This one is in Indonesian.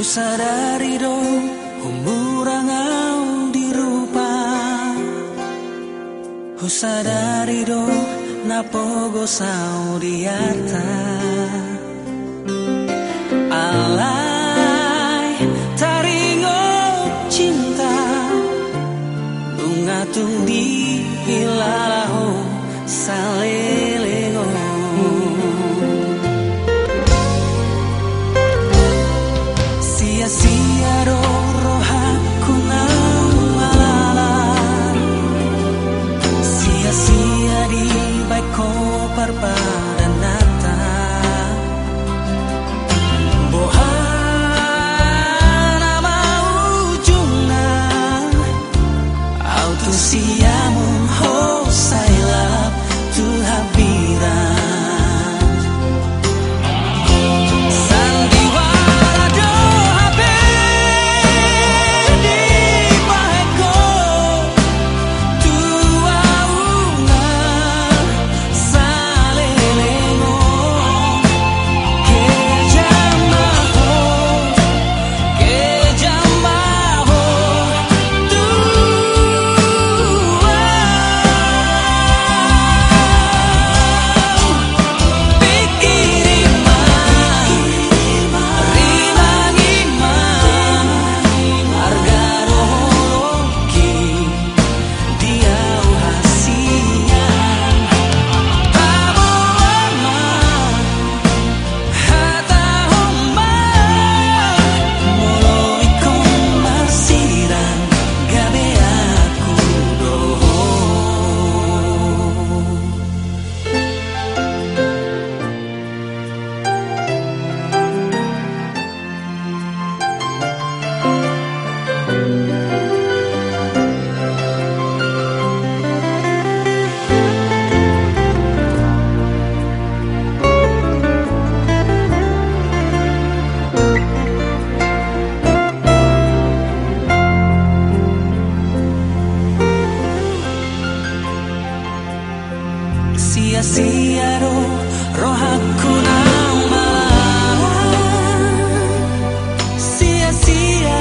sadari do umurang au dirupa Hu sadari do napogo sau diarta Alai taringo cinta. Lungatung di hilalaho salelengo sia-siaro rohaku nang melawan sia-sia